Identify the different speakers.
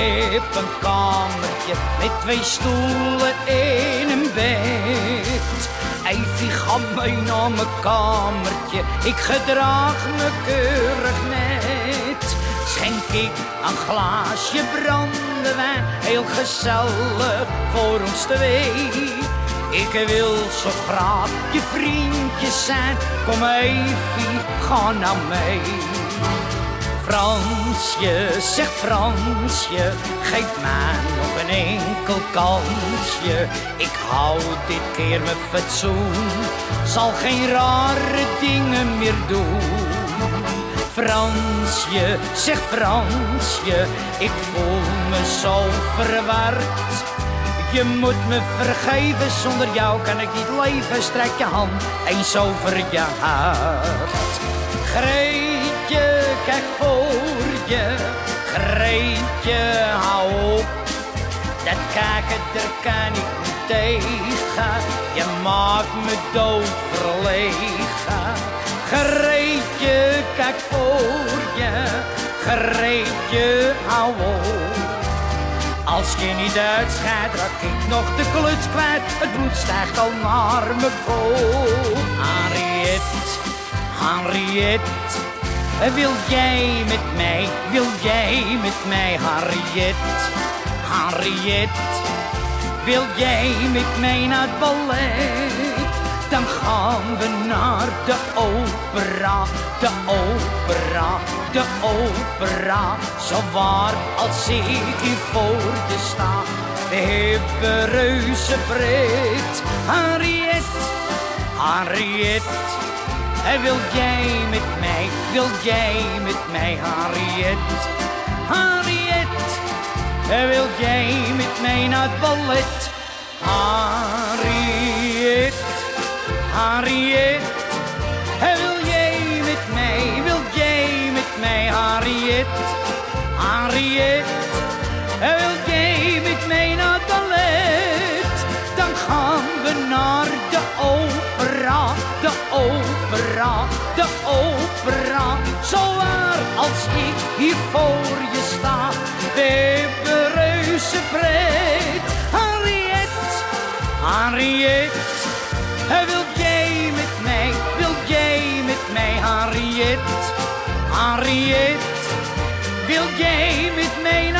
Speaker 1: heb een kamertje met twee stoelen en een bed. Eifie, ga mee naar mijn kamertje, ik gedraag me keurig net. Schenk ik een glaasje brandewijn, heel gezellig voor ons twee. Ik wil zo graag je vriendje zijn, kom Eifie, ga nou mee. Fransje, zeg Fransje, geef mij nog een enkel kansje. Ik hou dit keer mijn fatsoen, zal geen rare dingen meer doen. Fransje, zeg Fransje, ik voel me zo verward. Je moet me vergeven, zonder jou kan ik niet leven. Strek je hand eens over je hart. Kijk voor je. Greetje, hou op. Dat kijken, daar kan ik niet tegen. Je maakt me dood verlegen. Greetje, kijk voor je. Greetje, hou op. Als je niet uitscheidt, raak ik nog de kluts kwijt. Het bloed stijgt al naar mijn kop. Henriette, Henriette. Wil jij met mij, wil jij met mij, Henriette? Henriette, wil jij met mij naar het ballet? Dan gaan we naar de opera, de opera, de opera. Zo waar als ik hier voor je sta. We hebben reuze pret. Henriette, Henriette. En wil jij met mij, wil jij met mij, Henriette? Henriette, en eh, wil jij met mij naar het ballet? Henriette, Henriette, en eh, wil jij met mij, wil jij met mij? Henriette, en wil jij met mij naar opera, de opera. Zo waar als ik hier voor je sta, hebben reuze pret. Henriette, Henriette, wil jij met mij, wil jij met mij, Henriette? Henriette, wil jij met mij